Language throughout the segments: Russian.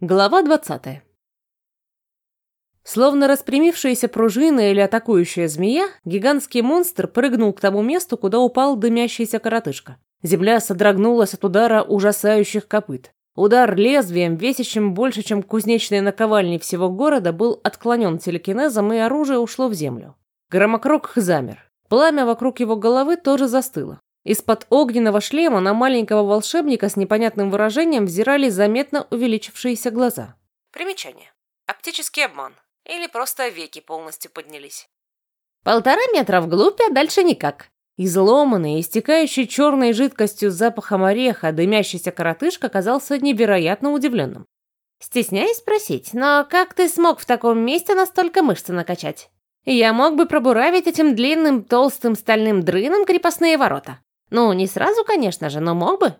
Глава 20. Словно распрямившаяся пружина или атакующая змея, гигантский монстр прыгнул к тому месту, куда упал дымящийся коротышка. Земля содрогнулась от удара ужасающих копыт. Удар лезвием, весящим больше, чем кузнечные наковальни всего города, был отклонен телекинезом, и оружие ушло в землю. Громокрок замер. Пламя вокруг его головы тоже застыло. Из-под огненного шлема на маленького волшебника с непонятным выражением взирали заметно увеличившиеся глаза. Примечание. Оптический обман. Или просто веки полностью поднялись. Полтора метра вглубь, а дальше никак. Изломанный, истекающий черной жидкостью с запахом ореха, дымящийся коротышка казался невероятно удивленным. Стесняюсь спросить, но как ты смог в таком месте настолько мышцы накачать? Я мог бы пробуравить этим длинным толстым стальным дрыном крепостные ворота. Ну, не сразу, конечно же, но мог бы.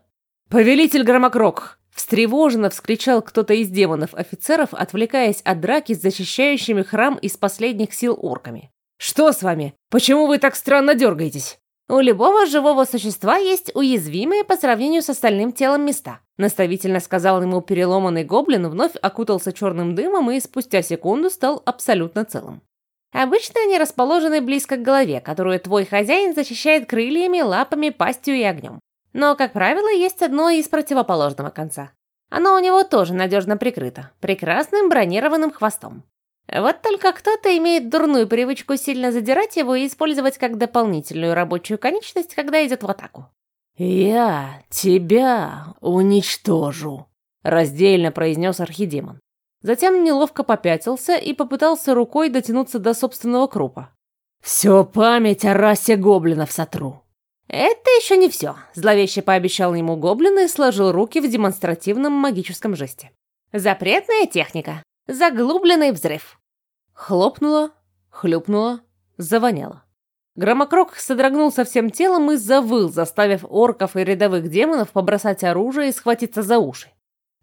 «Повелитель Громокрок!» Встревоженно вскричал кто-то из демонов-офицеров, отвлекаясь от драки с защищающими храм из последних сил орками. «Что с вами? Почему вы так странно дергаетесь?» «У любого живого существа есть уязвимые по сравнению с остальным телом места», наставительно сказал ему переломанный гоблин, вновь окутался черным дымом и спустя секунду стал абсолютно целым. Обычно они расположены близко к голове, которую твой хозяин защищает крыльями, лапами, пастью и огнем. Но, как правило, есть одно из противоположного конца. Оно у него тоже надежно прикрыто, прекрасным бронированным хвостом. Вот только кто-то имеет дурную привычку сильно задирать его и использовать как дополнительную рабочую конечность, когда идет в атаку. «Я тебя уничтожу», — раздельно произнес архидемон. Затем неловко попятился и попытался рукой дотянуться до собственного крупа. «Все память о расе гоблинов сотру!» «Это еще не все», — зловеще пообещал ему гоблин и сложил руки в демонстративном магическом жесте. «Запретная техника. Заглубленный взрыв». Хлопнуло, хлюпнуло, завоняло. Громокрок содрогнулся всем телом и завыл, заставив орков и рядовых демонов побросать оружие и схватиться за уши.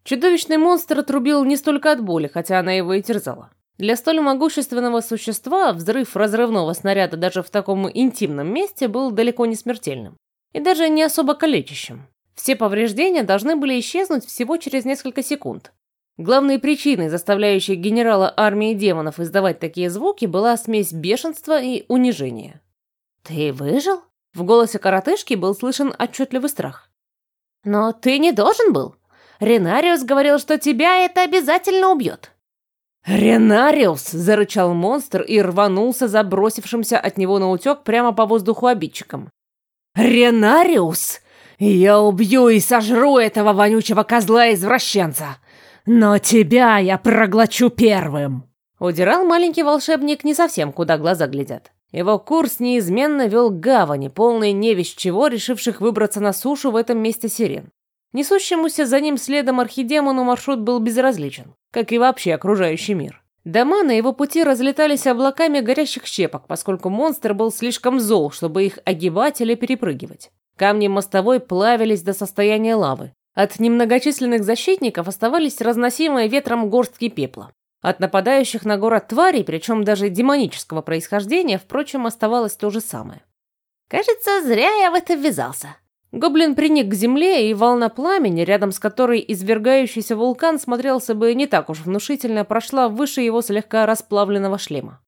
Чудовищный монстр отрубил не столько от боли, хотя она его и терзала. Для столь могущественного существа взрыв разрывного снаряда даже в таком интимном месте был далеко не смертельным. И даже не особо калечащим. Все повреждения должны были исчезнуть всего через несколько секунд. Главной причиной, заставляющей генерала армии демонов издавать такие звуки, была смесь бешенства и унижения. «Ты выжил?» В голосе коротышки был слышен отчетливый страх. «Но ты не должен был. Ренариус говорил, что тебя это обязательно убьет». «Ренариус!» – зарычал монстр и рванулся забросившимся от него на утек прямо по воздуху обидчиком. «Ренариус! Я убью и сожру этого вонючего козла-извращенца! Но тебя я проглочу первым!» Удирал маленький волшебник не совсем, куда глаза глядят. Его курс неизменно вел к гавани, полной невесть чего, решивших выбраться на сушу в этом месте сирен. Несущемуся за ним следом архидемону маршрут был безразличен, как и вообще окружающий мир. Дома на его пути разлетались облаками горящих щепок, поскольку монстр был слишком зол, чтобы их огибать или перепрыгивать. Камни мостовой плавились до состояния лавы. От немногочисленных защитников оставались разносимые ветром горстки пепла. От нападающих на город тварей, причем даже демонического происхождения, впрочем, оставалось то же самое. «Кажется, зря я в это ввязался», Гоблин приник к земле, и волна пламени, рядом с которой извергающийся вулкан смотрелся бы не так уж внушительно, прошла выше его слегка расплавленного шлема.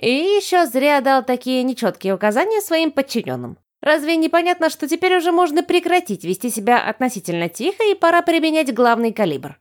И еще зря дал такие нечеткие указания своим подчиненным. Разве непонятно, что теперь уже можно прекратить вести себя относительно тихо и пора применять главный калибр?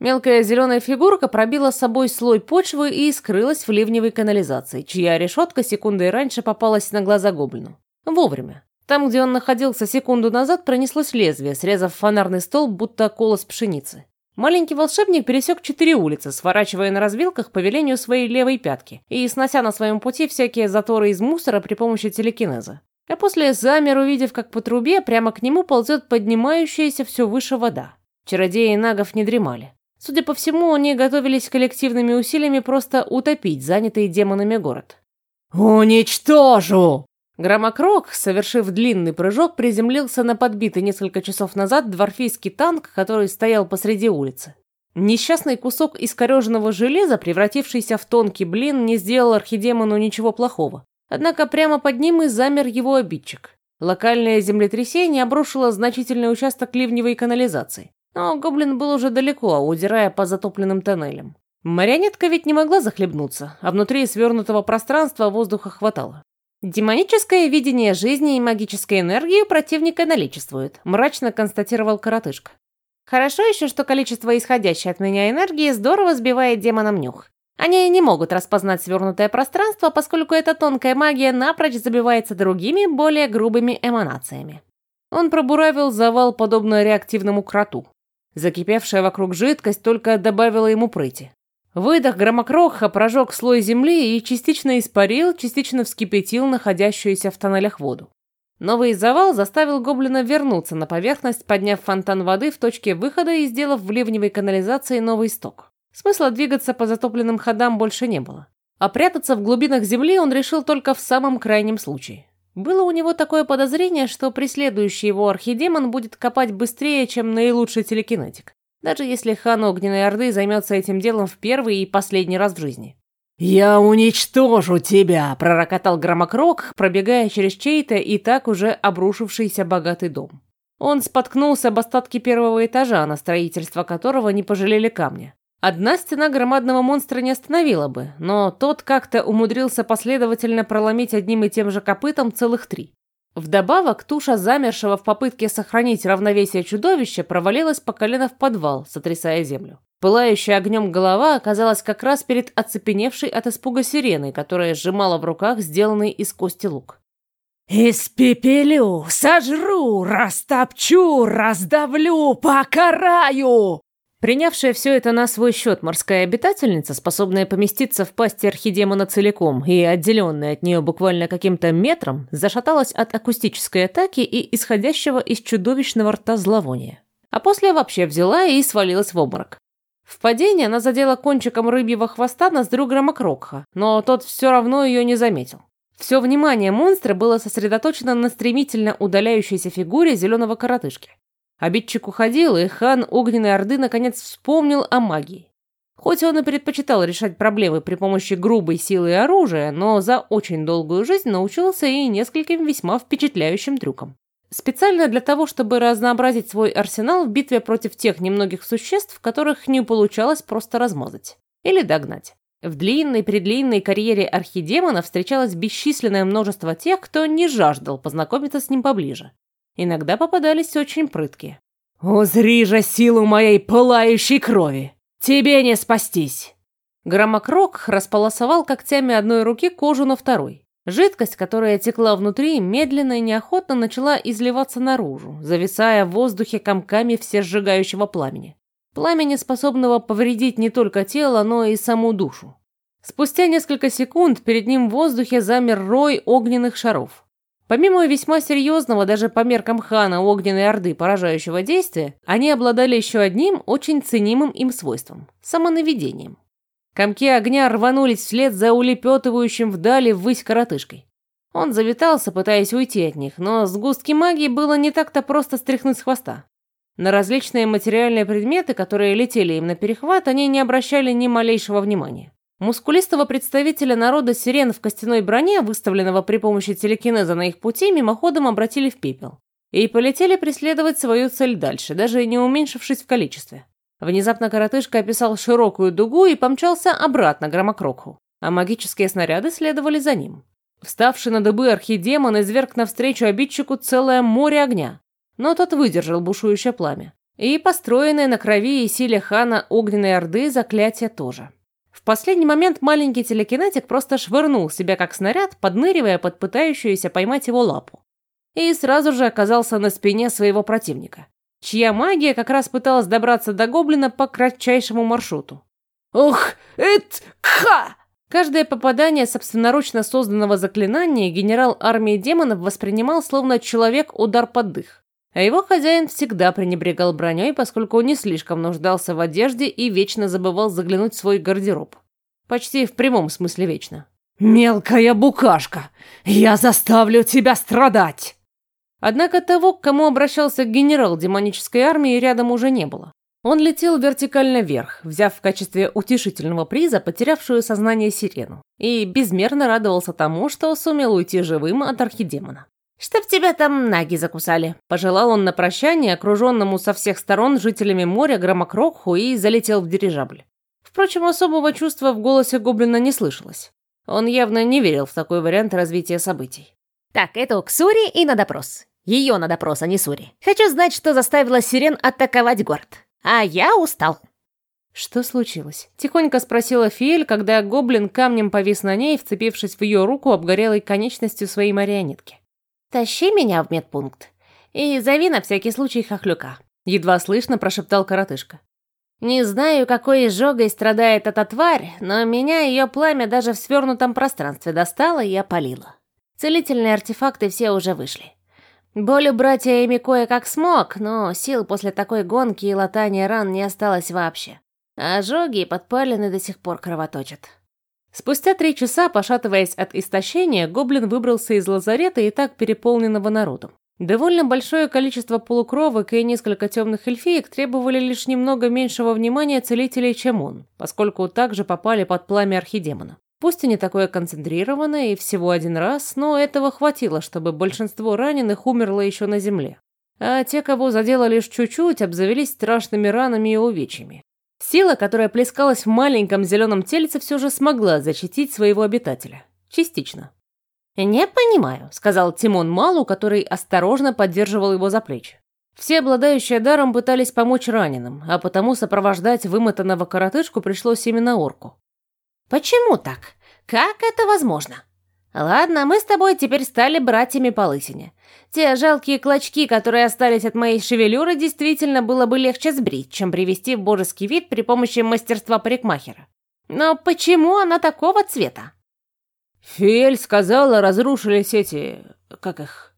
Мелкая зеленая фигурка пробила с собой слой почвы и скрылась в ливневой канализации, чья решетка секундой раньше попалась на глаза гоблину. Вовремя. Там, где он находился секунду назад, пронеслось лезвие, срезав фонарный столб, будто колос пшеницы. Маленький волшебник пересек четыре улицы, сворачивая на развилках по велению своей левой пятки и снося на своем пути всякие заторы из мусора при помощи телекинеза. А после замер, увидев, как по трубе прямо к нему ползет поднимающаяся все выше вода. Чародеи и нагов не дремали. Судя по всему, они готовились коллективными усилиями просто утопить занятый демонами город. «Уничтожу!» Громокрок, совершив длинный прыжок, приземлился на подбитый несколько часов назад дворфийский танк, который стоял посреди улицы. Несчастный кусок искореженного железа, превратившийся в тонкий блин, не сделал архидемону ничего плохого. Однако прямо под ним и замер его обидчик. Локальное землетрясение обрушило значительный участок ливневой канализации. Но гоблин был уже далеко, удирая по затопленным тоннелям. Марионетка ведь не могла захлебнуться, а внутри свернутого пространства воздуха хватало. «Демоническое видение жизни и магической энергии противника наличествует», мрачно констатировал коротышка. «Хорошо еще, что количество исходящей от меня энергии здорово сбивает демонам нюх. Они не могут распознать свернутое пространство, поскольку эта тонкая магия напрочь забивается другими, более грубыми эманациями. Он пробуравил завал, подобно реактивному кроту. Закипевшая вокруг жидкость только добавила ему прыти. Выдох громокроха прожег слой земли и частично испарил, частично вскипятил находящуюся в тоннелях воду. Новый завал заставил гоблина вернуться на поверхность, подняв фонтан воды в точке выхода и сделав в ливневой канализации новый сток. Смысла двигаться по затопленным ходам больше не было. А прятаться в глубинах земли он решил только в самом крайнем случае. Было у него такое подозрение, что преследующий его архидемон будет копать быстрее, чем наилучший телекинетик. Даже если хан Огненной Орды займется этим делом в первый и последний раз в жизни. «Я уничтожу тебя!» – пророкотал громокрок, пробегая через чей-то и так уже обрушившийся богатый дом. Он споткнулся об остатки первого этажа, на строительство которого не пожалели камня. Одна стена громадного монстра не остановила бы, но тот как-то умудрился последовательно проломить одним и тем же копытом целых три. Вдобавок, туша замершего в попытке сохранить равновесие чудовища провалилась по колено в подвал, сотрясая землю. Пылающая огнем голова оказалась как раз перед оцепеневшей от испуга сиреной, которая сжимала в руках сделанный из кости лук. «Испепелю, сожру, растопчу, раздавлю, покараю!» Принявшая все это на свой счет морская обитательница, способная поместиться в пасти архидемона целиком и отделенная от нее буквально каким-то метром, зашаталась от акустической атаки и исходящего из чудовищного рта зловония. А после вообще взяла и свалилась в обморок. В падении она задела кончиком рыбьего хвоста ноздрю Громокрокха, но тот все равно ее не заметил. Все внимание монстра было сосредоточено на стремительно удаляющейся фигуре зеленого коротышки. Обидчик уходил, и хан Огненной Орды наконец вспомнил о магии. Хоть он и предпочитал решать проблемы при помощи грубой силы и оружия, но за очень долгую жизнь научился и нескольким весьма впечатляющим трюкам. Специально для того, чтобы разнообразить свой арсенал в битве против тех немногих существ, которых не получалось просто размазать. Или догнать. В длинной-предлинной карьере архидемона встречалось бесчисленное множество тех, кто не жаждал познакомиться с ним поближе. Иногда попадались очень прыткие. «Узри же силу моей пылающей крови! Тебе не спастись!» Громокрок располосовал когтями одной руки кожу на второй. Жидкость, которая текла внутри, медленно и неохотно начала изливаться наружу, зависая в воздухе комками всесжигающего пламени. Пламени, способного повредить не только тело, но и саму душу. Спустя несколько секунд перед ним в воздухе замер рой огненных шаров. Помимо весьма серьезного даже по меркам хана Огненной Орды поражающего действия, они обладали еще одним очень ценимым им свойством – самонаведением. Комки огня рванулись вслед за улепетывающим вдали ввысь коротышкой. Он завитался, пытаясь уйти от них, но сгустки магии было не так-то просто стряхнуть с хвоста. На различные материальные предметы, которые летели им на перехват, они не обращали ни малейшего внимания. Мускулистого представителя народа сирен в костяной броне, выставленного при помощи телекинеза на их пути, мимоходом обратили в пепел. И полетели преследовать свою цель дальше, даже не уменьшившись в количестве. Внезапно коротышка описал широкую дугу и помчался обратно к громокрокху, а магические снаряды следовали за ним. Вставший на дыбы архидемон изверг навстречу обидчику целое море огня, но тот выдержал бушующее пламя. И построенное на крови и силе хана Огненной Орды заклятие тоже. В последний момент маленький телекинетик просто швырнул себя как снаряд, подныривая под пытающуюся поймать его лапу. И сразу же оказался на спине своего противника, чья магия как раз пыталась добраться до гоблина по кратчайшему маршруту. «Ух, эт, ха!» Каждое попадание собственноручно созданного заклинания генерал армии демонов воспринимал словно человек удар под дых. А его хозяин всегда пренебрегал броней, поскольку не слишком нуждался в одежде и вечно забывал заглянуть в свой гардероб. Почти в прямом смысле вечно. «Мелкая букашка! Я заставлю тебя страдать!» Однако того, к кому обращался генерал демонической армии, рядом уже не было. Он летел вертикально вверх, взяв в качестве утешительного приза потерявшую сознание сирену, и безмерно радовался тому, что сумел уйти живым от архидемона. «Чтоб тебя там наги закусали», – пожелал он на прощание окруженному со всех сторон жителями моря Громокроху и залетел в дирижабль. Впрочем, особого чувства в голосе гоблина не слышалось. Он явно не верил в такой вариант развития событий. «Так, это к Сури и на допрос. Ее на допрос, а не Сури. Хочу знать, что заставило Сирен атаковать город. А я устал». «Что случилось?» – тихонько спросила Фиэль, когда гоблин камнем повис на ней, вцепившись в ее руку обгорелой конечностью своей марионетки. «Тащи меня в медпункт и зови на всякий случай хохлюка», — едва слышно прошептал коротышка. «Не знаю, какой изжогой страдает эта тварь, но меня ее пламя даже в свернутом пространстве достало и опалило. Целительные артефакты все уже вышли. Боль убрать я ими кое-как смог, но сил после такой гонки и латания ран не осталось вообще. Ожоги и подпалины до сих пор кровоточат. Спустя три часа, пошатываясь от истощения, гоблин выбрался из лазарета и так переполненного народом. Довольно большое количество полукровок и несколько темных эльфиек требовали лишь немного меньшего внимания целителей, чем он, поскольку также попали под пламя архидемона. Пусть и не такое концентрированное и всего один раз, но этого хватило, чтобы большинство раненых умерло еще на земле. А те, кого задело лишь чуть-чуть, обзавелись страшными ранами и увечьями. Сила, которая плескалась в маленьком зеленом тельце, все же смогла защитить своего обитателя. Частично. «Не понимаю», — сказал Тимон Малу, который осторожно поддерживал его за плечи. Все обладающие даром пытались помочь раненым, а потому сопровождать вымотанного коротышку пришлось именно орку. «Почему так? Как это возможно?» «Ладно, мы с тобой теперь стали братьями по лысине. Те жалкие клочки, которые остались от моей шевелюры, действительно было бы легче сбрить, чем привести в божеский вид при помощи мастерства парикмахера. Но почему она такого цвета?» «Фиэль сказала, разрушились эти... как их...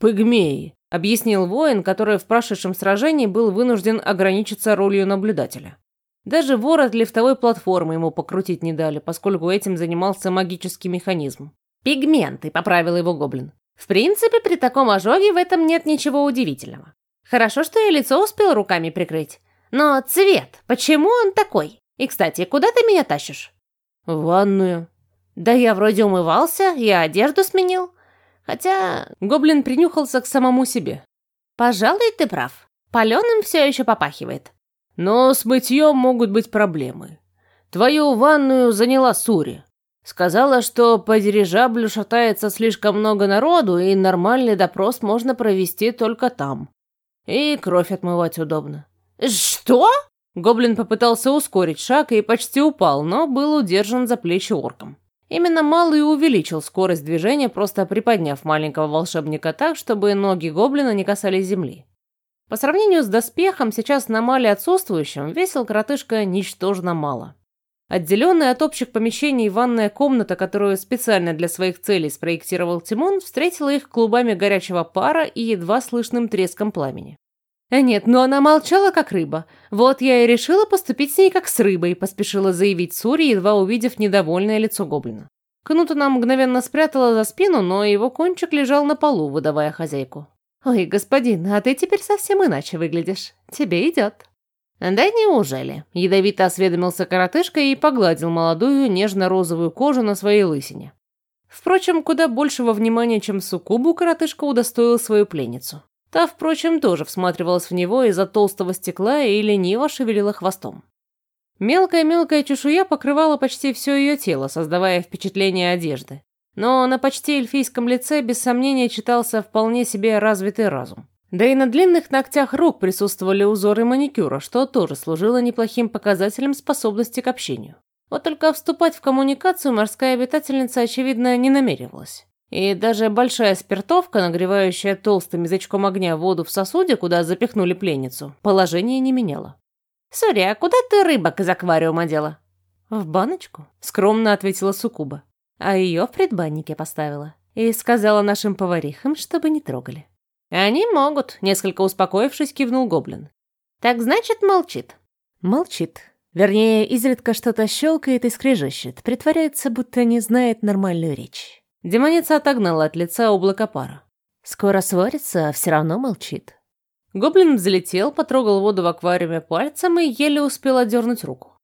пygмеи», — объяснил воин, который в прошедшем сражении был вынужден ограничиться ролью наблюдателя. Даже ворот лифтовой платформы ему покрутить не дали, поскольку этим занимался магический механизм. «Пигменты», — поправил его гоблин. «В принципе, при таком ожоге в этом нет ничего удивительного. Хорошо, что я лицо успел руками прикрыть. Но цвет, почему он такой? И, кстати, куда ты меня тащишь?» «В ванную». «Да я вроде умывался, я одежду сменил. Хотя...» Гоблин принюхался к самому себе. «Пожалуй, ты прав. Паленым все еще попахивает». «Но с мытьем могут быть проблемы. Твою ванную заняла Сури. Сказала, что по дирижаблю шатается слишком много народу, и нормальный допрос можно провести только там. И кровь отмывать удобно. Что? Гоблин попытался ускорить шаг и почти упал, но был удержан за плечи орком. Именно Малый увеличил скорость движения, просто приподняв маленького волшебника так, чтобы ноги гоблина не касались земли. По сравнению с доспехом, сейчас на мале отсутствующем, весил коротышка ничтожно мало. Отделенная от общих помещений ванная комната, которую специально для своих целей спроектировал Тимон, встретила их клубами горячего пара и едва слышным треском пламени. «Э, «Нет, но она молчала, как рыба. Вот я и решила поступить с ней, как с рыбой», поспешила заявить Сури, едва увидев недовольное лицо гоблина. Кнут она мгновенно спрятала за спину, но его кончик лежал на полу, выдавая хозяйку. «Ой, господин, а ты теперь совсем иначе выглядишь. Тебе идет». «Да неужели?» – ядовито осведомился коротышка и погладил молодую нежно-розовую кожу на своей лысине. Впрочем, куда большего внимания, чем суккубу, коротышка удостоил свою пленницу. Та, впрочем, тоже всматривалась в него из-за толстого стекла и лениво шевелила хвостом. Мелкая-мелкая чешуя покрывала почти все ее тело, создавая впечатление одежды. Но на почти эльфийском лице без сомнения читался вполне себе развитый разум. Да и на длинных ногтях рук присутствовали узоры маникюра, что тоже служило неплохим показателем способности к общению. Вот только вступать в коммуникацию морская обитательница, очевидно, не намеревалась. И даже большая спиртовка, нагревающая толстым язычком огня воду в сосуде, куда запихнули пленницу, положение не меняла. «Сори, а куда ты рыбок из аквариума дела?» «В баночку», — скромно ответила Сукуба. А ее в предбаннике поставила. И сказала нашим поварихам, чтобы не трогали. «Они могут», — несколько успокоившись, кивнул гоблин. «Так значит, молчит». «Молчит. Вернее, изредка что-то щелкает и скрежещет, притворяется, будто не знает нормальную речь». Демоница отогнала от лица облако пара. «Скоро сварится, а все равно молчит». Гоблин взлетел, потрогал воду в аквариуме пальцем и еле успел отдернуть руку.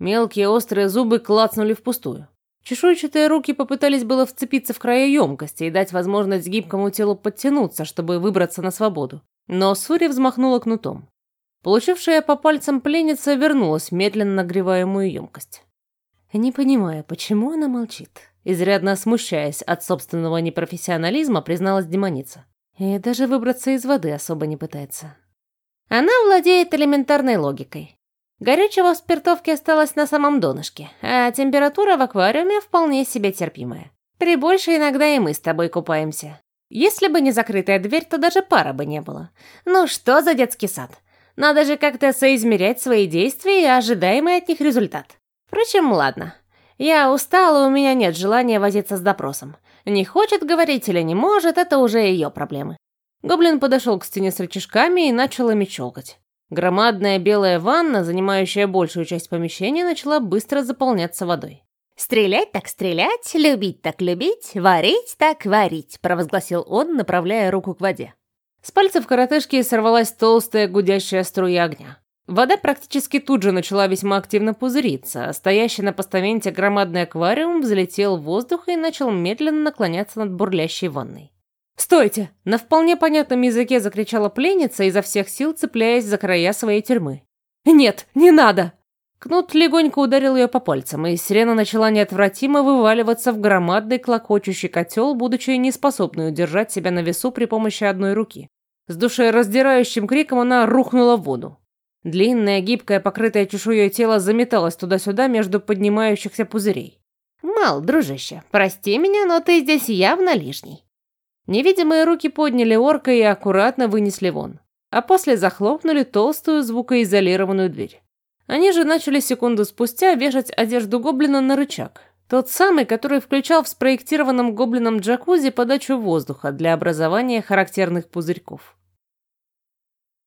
Мелкие острые зубы клацнули впустую. Чешуйчатые руки попытались было вцепиться в края емкости и дать возможность гибкому телу подтянуться, чтобы выбраться на свободу. Но Сури взмахнула кнутом. Получившая по пальцам пленница вернулась медленно нагреваемую емкость. Не понимая, почему она молчит, изрядно смущаясь от собственного непрофессионализма, призналась демоница. И даже выбраться из воды особо не пытается. Она владеет элементарной логикой. Горючего в спиртовке осталось на самом донышке, а температура в аквариуме вполне себе терпимая. При больше иногда и мы с тобой купаемся. Если бы не закрытая дверь, то даже пара бы не было. Ну что за детский сад? Надо же как-то соизмерять свои действия и ожидаемый от них результат. Впрочем, ладно. Я устала, у меня нет желания возиться с допросом. Не хочет говорить или не может, это уже ее проблемы. Гоблин подошел к стене с рычажками и начал ими щелкать. Громадная белая ванна, занимающая большую часть помещения, начала быстро заполняться водой. «Стрелять так стрелять, любить так любить, варить так варить», провозгласил он, направляя руку к воде. С пальцев коротышки сорвалась толстая гудящая струя огня. Вода практически тут же начала весьма активно пузыриться, а стоящий на постаменте громадный аквариум взлетел в воздух и начал медленно наклоняться над бурлящей ванной. «Стойте!» — на вполне понятном языке закричала пленница, изо всех сил цепляясь за края своей тюрьмы. «Нет, не надо!» Кнут легонько ударил ее по пальцам, и сирена начала неотвратимо вываливаться в громадный клокочущий котел, будучи неспособной удержать себя на весу при помощи одной руки. С душераздирающим криком она рухнула в воду. Длинное, гибкое, покрытое чешуей тело заметалось туда-сюда между поднимающихся пузырей. «Мал, дружище, прости меня, но ты здесь явно лишний». Невидимые руки подняли орка и аккуратно вынесли вон, а после захлопнули толстую звукоизолированную дверь. Они же начали секунду спустя вешать одежду гоблина на рычаг, тот самый, который включал в спроектированном гоблином джакузи подачу воздуха для образования характерных пузырьков.